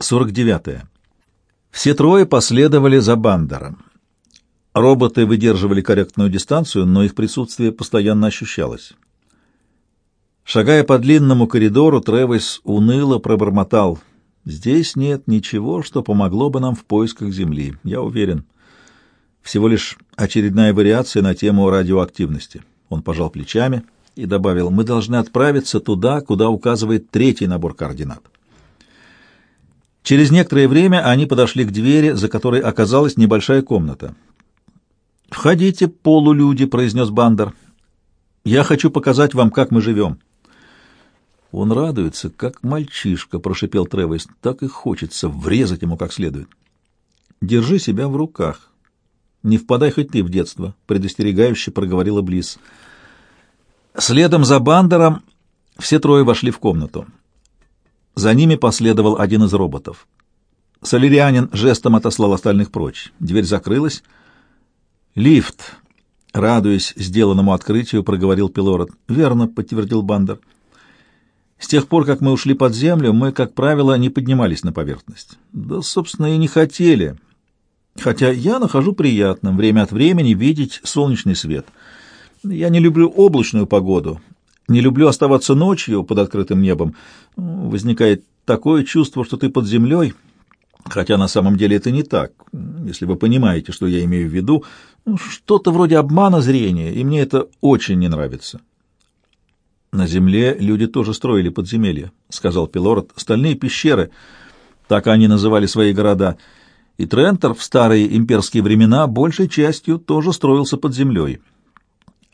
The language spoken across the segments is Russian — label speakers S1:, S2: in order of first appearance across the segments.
S1: 49. Все трое последовали за Бандером. Роботы выдерживали корректную дистанцию, но их присутствие постоянно ощущалось. Шагая по длинному коридору, Тревис уныло пробормотал. «Здесь нет ничего, что помогло бы нам в поисках Земли, я уверен. Всего лишь очередная вариация на тему радиоактивности». Он пожал плечами и добавил, «Мы должны отправиться туда, куда указывает третий набор координат». Через некоторое время они подошли к двери, за которой оказалась небольшая комната. «Входите, полулюди», — произнес Бандер. «Я хочу показать вам, как мы живем». «Он радуется, как мальчишка», — прошипел Тревис. «Так и хочется врезать ему как следует». «Держи себя в руках. Не впадай хоть ты в детство», — предостерегающе проговорила Близ. Следом за Бандером все трое вошли в комнату. За ними последовал один из роботов. Солярианин жестом отослал остальных прочь. Дверь закрылась. «Лифт!» — радуясь сделанному открытию, проговорил Пилород. «Верно», — подтвердил Бандер. «С тех пор, как мы ушли под землю, мы, как правило, не поднимались на поверхность. Да, собственно, и не хотели. Хотя я нахожу приятным время от времени видеть солнечный свет. Я не люблю облачную погоду, не люблю оставаться ночью под открытым небом. Возникает такое чувство, что ты под землей, хотя на самом деле это не так, если вы понимаете, что я имею в виду. Что-то вроде обмана зрения, и мне это очень не нравится. На земле люди тоже строили подземелья, — сказал Пилород. Стальные пещеры, так они называли свои города. И Трентер в старые имперские времена большей частью тоже строился под землей.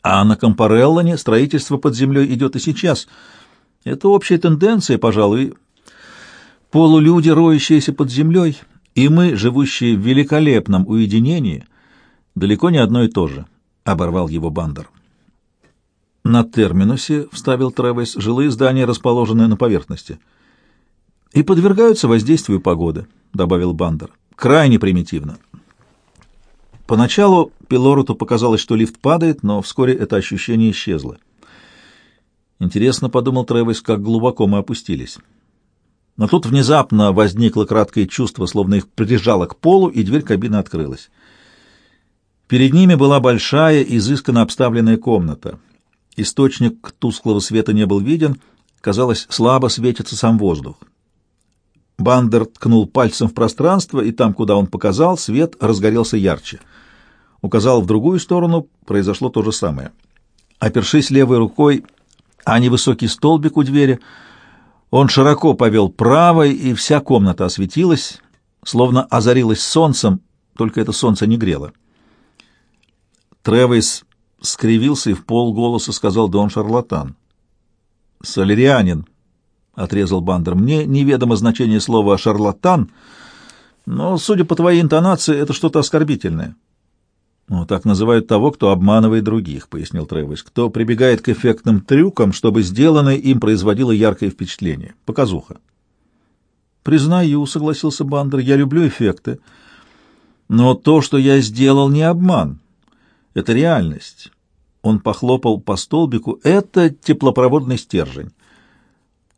S1: А на Компареллоне строительство под землей идет и сейчас. Это общая тенденция, пожалуй. Полулюди, роющиеся под землей, и мы, живущие в великолепном уединении, далеко не одно и то же, — оборвал его Бандер. На терминусе, — вставил Тревес, — жилые здания расположены на поверхности. И подвергаются воздействию погоды, — добавил Бандер. Крайне примитивно. Поначалу Пилороту показалось, что лифт падает, но вскоре это ощущение исчезло. Интересно, подумал Тревис, как глубоко мы опустились. Но тут внезапно возникло краткое чувство, словно их прижало к полу, и дверь кабины открылась. Перед ними была большая, изысканно обставленная комната. Источник тусклого света не был виден, казалось, слабо светится сам воздух. Бандер ткнул пальцем в пространство, и там, куда он показал, свет разгорелся ярче — указал в другую сторону, произошло то же самое. Опершись левой рукой а невысокий столбик у двери, он широко повел правой, и вся комната осветилась, словно озарилась солнцем, только это солнце не грело. Тревис скривился и в полголоса сказал Дон Шарлатан. «Солярианин», — отрезал Бандер, — «мне неведомо значение слова «шарлатан», но, судя по твоей интонации, это что-то оскорбительное». «Ну, так называют того, кто обманывает других», — пояснил Тревис, «кто прибегает к эффектным трюкам, чтобы сделанное им производило яркое впечатление. Показуха». «Признаю», — согласился Бандер, — «я люблю эффекты. Но то, что я сделал, не обман. Это реальность». Он похлопал по столбику. «Это теплопроводный стержень.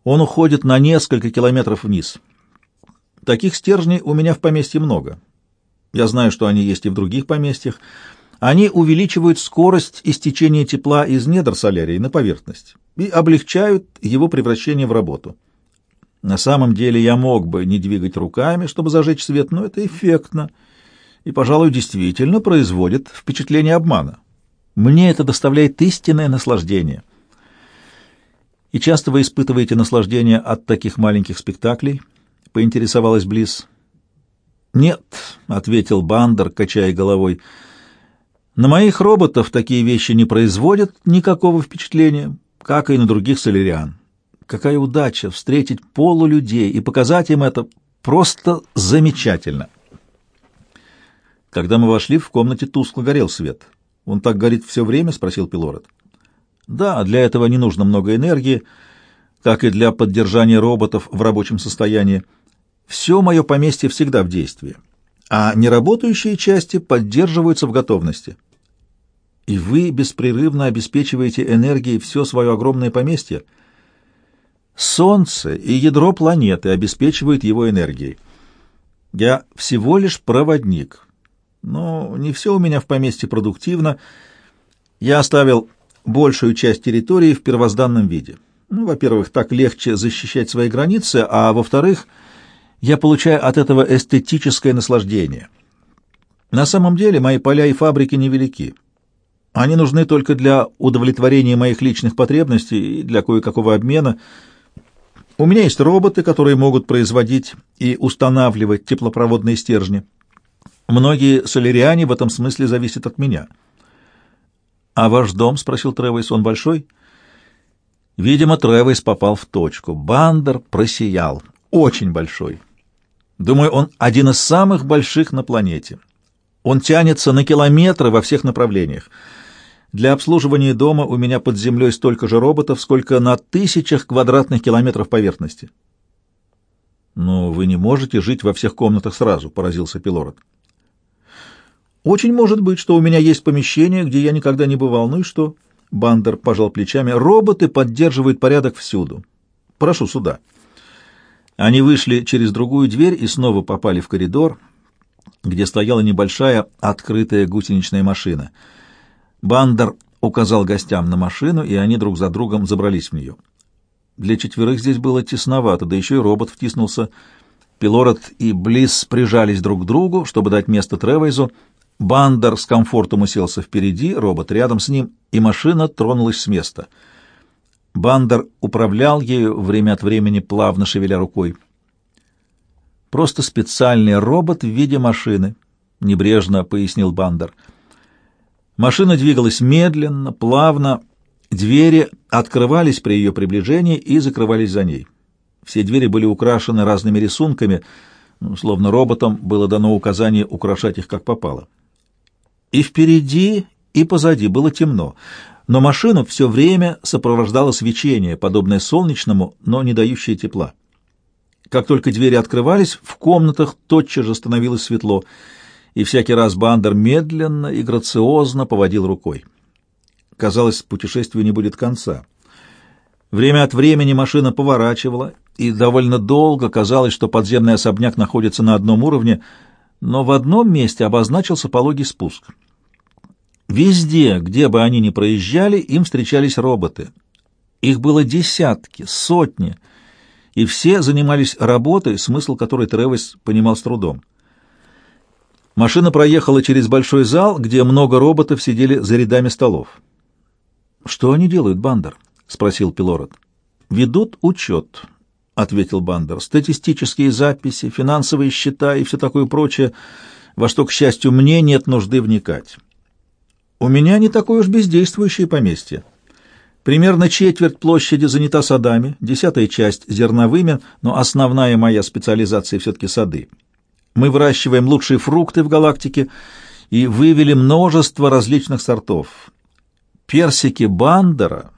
S1: Он уходит на несколько километров вниз. Таких стержней у меня в поместье много. Я знаю, что они есть и в других поместьях. Они увеличивают скорость истечения тепла из недр солярии на поверхность и облегчают его превращение в работу. На самом деле я мог бы не двигать руками, чтобы зажечь свет, но это эффектно и, пожалуй, действительно производит впечатление обмана. Мне это доставляет истинное наслаждение. И часто вы испытываете наслаждение от таких маленьких спектаклей? Поинтересовалась Близ. «Нет», — ответил Бандер, качая головой, — «на моих роботов такие вещи не производят никакого впечатления, как и на других соляриан. Какая удача встретить полулюдей и показать им это просто замечательно». Когда мы вошли, в комнате тускло горел свет. «Он так горит все время?» — спросил Пилород. «Да, для этого не нужно много энергии, как и для поддержания роботов в рабочем состоянии». Все мое поместье всегда в действии, а неработающие части поддерживаются в готовности. И вы беспрерывно обеспечиваете энергией все свое огромное поместье. Солнце и ядро планеты обеспечивают его энергией. Я всего лишь проводник. Но не все у меня в поместье продуктивно. Я оставил большую часть территории в первозданном виде. Ну, во-первых, так легче защищать свои границы, а во-вторых, я получаю от этого эстетическое наслаждение. На самом деле мои поля и фабрики невелики. Они нужны только для удовлетворения моих личных потребностей и для кое-какого обмена. У меня есть роботы, которые могут производить и устанавливать теплопроводные стержни. Многие соляриане в этом смысле зависят от меня. «А ваш дом?» — спросил Тревойс. «Он большой?» Видимо, Тревойс попал в точку. Бандер просиял. Очень большой. Думаю, он один из самых больших на планете. Он тянется на километры во всех направлениях. Для обслуживания дома у меня под землей столько же роботов, сколько на тысячах квадратных километров поверхности. «Но вы не можете жить во всех комнатах сразу», — поразился Пилород. «Очень может быть, что у меня есть помещение, где я никогда не бывал. Ну и что?» Бандер пожал плечами. «Роботы поддерживают порядок всюду. Прошу сюда». Они вышли через другую дверь и снова попали в коридор, где стояла небольшая открытая гусеничная машина. Бандер указал гостям на машину, и они друг за другом забрались в нее. Для четверых здесь было тесновато, да еще и робот втиснулся. Пилород и Близ прижались друг к другу, чтобы дать место Тревайзу, Бандер с комфортом уселся впереди, робот рядом с ним, и машина тронулась с места. Бандер управлял ею, время от времени плавно шевеля рукой. «Просто специальный робот в виде машины», — небрежно пояснил Бандер. Машина двигалась медленно, плавно, двери открывались при ее приближении и закрывались за ней. Все двери были украшены разными рисунками, ну, словно роботам было дано указание украшать их как попало. И впереди, и позади было темно, но машину все время сопровождало свечение, подобное солнечному, но не дающее тепла. Как только двери открывались, в комнатах тотчас же становилось светло, и всякий раз Бандер медленно и грациозно поводил рукой. Казалось, путешествию не будет конца. Время от времени машина поворачивала, и довольно долго казалось, что подземный особняк находится на одном уровне — но в одном месте обозначился пологий спуск. Везде, где бы они ни проезжали, им встречались роботы. Их было десятки, сотни, и все занимались работой, смысл которой Тревис понимал с трудом. Машина проехала через большой зал, где много роботов сидели за рядами столов. «Что они делают, Бандер?» — спросил Пилород. «Ведут учет», — ответил Бандер. «Статистические записи, финансовые счета и все такое прочее, во что, к счастью, мне нет нужды вникать. У меня не такое уж бездействующее поместье. Примерно четверть площади занята садами, десятая часть — зерновыми, но основная моя специализация все-таки сады. Мы выращиваем лучшие фрукты в галактике и вывели множество различных сортов. Персики Бандера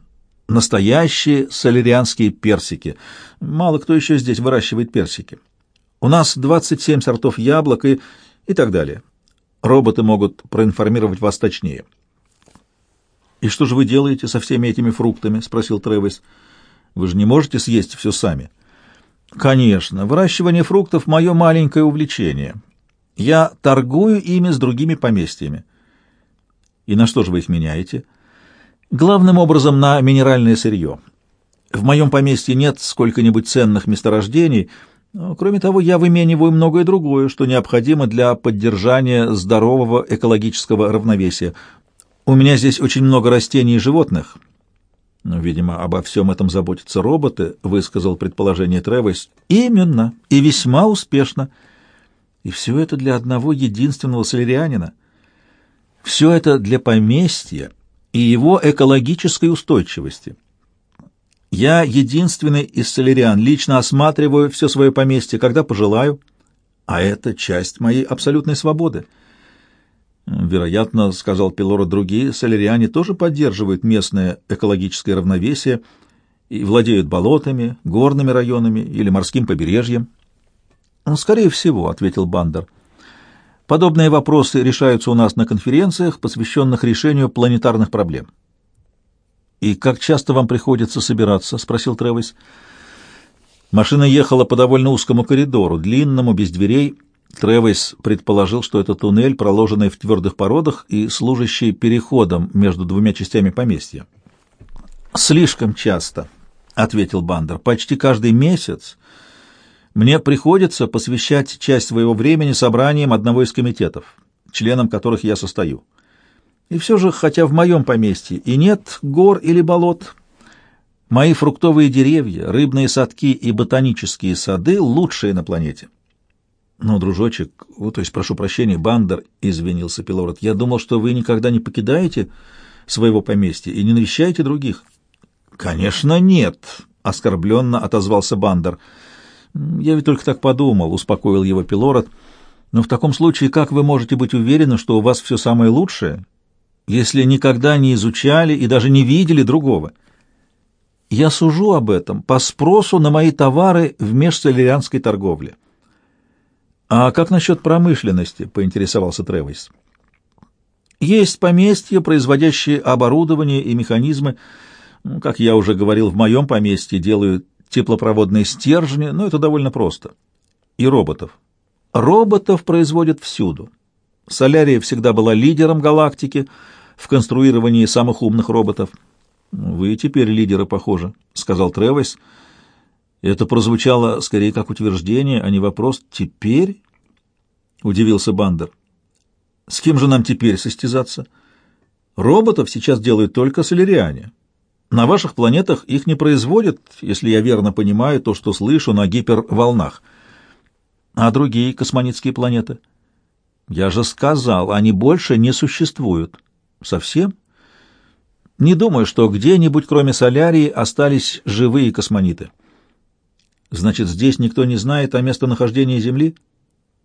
S1: настоящие солярианские персики. Мало кто еще здесь выращивает персики. У нас 27 сортов яблок и, и так далее. Роботы могут проинформировать вас точнее. «И что же вы делаете со всеми этими фруктами?» — спросил Тревис. «Вы же не можете съесть все сами». «Конечно. Выращивание фруктов — мое маленькое увлечение. Я торгую ими с другими поместьями». «И на что же вы их меняете?» Главным образом на минеральное сырье. В моем поместье нет сколько-нибудь ценных месторождений, кроме того, я вымениваю многое другое, что необходимо для поддержания здорового экологического равновесия. У меня здесь очень много растений и животных. Ну, видимо, обо всем этом заботятся роботы, высказал предположение Тревис. Именно, и весьма успешно. И все это для одного единственного солерианина. Все это для поместья и его экологической устойчивости. Я единственный из соляриан, лично осматриваю все свое поместье, когда пожелаю, а это часть моей абсолютной свободы. Вероятно, сказал Пилора, другие соляриане тоже поддерживают местное экологическое равновесие и владеют болотами, горными районами или морским побережьем. «Ну, скорее всего, ответил Бандер. Подобные вопросы решаются у нас на конференциях, посвященных решению планетарных проблем. «И как часто вам приходится собираться?» — спросил Тревис. Машина ехала по довольно узкому коридору, длинному, без дверей. Тревис предположил, что это туннель, проложенный в твердых породах и служащий переходом между двумя частями поместья. «Слишком часто», — ответил Бандер. «Почти каждый месяц мне приходится посвящать часть своего времени собраниям одного из комитетов, членом которых я состою. И все же, хотя в моем поместье и нет гор или болот, мои фруктовые деревья, рыбные садки и ботанические сады лучшие на планете. Но, дружочек, вот, то есть, прошу прощения, Бандер, — извинился Пилород, — я думал, что вы никогда не покидаете своего поместья и не навещаете других. — Конечно, нет, — оскорбленно отозвался Бандер. — Я ведь только так подумал, — успокоил его Пилород. — Но в таком случае как вы можете быть уверены, что у вас все самое лучшее, если никогда не изучали и даже не видели другого. Я сужу об этом по спросу на мои товары в межсолерианской торговле. «А как насчет промышленности?» — поинтересовался Тревис. «Есть поместья, производящие оборудование и механизмы. Ну, как я уже говорил, в моем поместье делают теплопроводные стержни, но это довольно просто. И роботов. Роботов производят всюду. Солярия всегда была лидером галактики — в конструировании самых умных роботов. «Вы теперь лидеры, похоже», — сказал Тревис. Это прозвучало скорее как утверждение, а не вопрос. «Теперь?» — удивился Бандер. «С кем же нам теперь состязаться? Роботов сейчас делают только соляриане. На ваших планетах их не производят, если я верно понимаю то, что слышу на гиперволнах. А другие космонитские планеты? Я же сказал, они больше не существуют. Совсем? Не думаю, что где-нибудь, кроме солярии, остались живые космониты. Значит, здесь никто не знает о местонахождении Земли?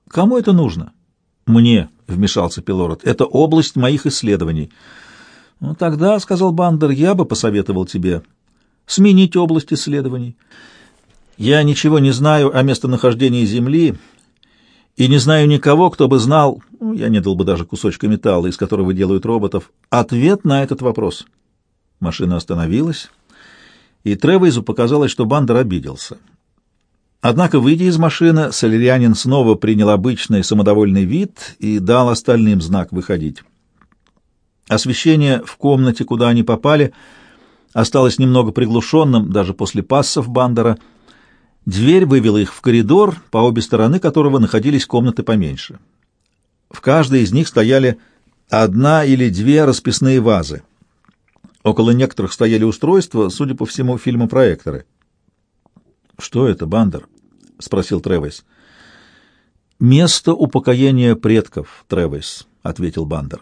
S1: Кому это нужно? Мне, — вмешался Пилород, — это область моих исследований. Ну, тогда, — сказал Бандер, — я бы посоветовал тебе сменить область исследований. Я ничего не знаю о местонахождении Земли, — и не знаю никого, кто бы знал, ну, я не дал бы даже кусочка металла, из которого делают роботов, ответ на этот вопрос. Машина остановилась, и Тревейзу показалось, что Бандер обиделся. Однако, выйдя из машины, солярянин снова принял обычный самодовольный вид и дал остальным знак выходить. Освещение в комнате, куда они попали, осталось немного приглушенным даже после пассов Бандера — Дверь вывела их в коридор, по обе стороны которого находились комнаты поменьше. В каждой из них стояли одна или две расписные вазы. Около некоторых стояли устройства, судя по всему, фильмопроекторы. «Что это, Бандер?» — спросил Тревес. «Место упокоения предков, Тревес», — ответил Бандер.